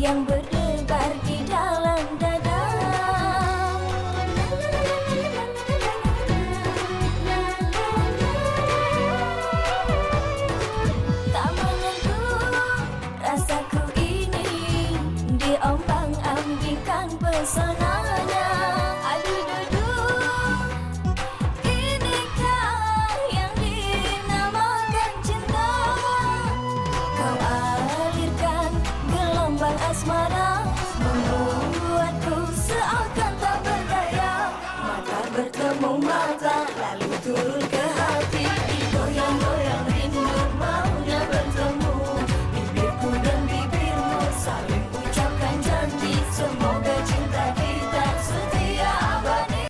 yang berdebar di dalam dada. Tak menentu rasaku ini diombang ambingkan pesona. asmara Membuatku seakan tak berdaya. Mata bertemu mata lalu turun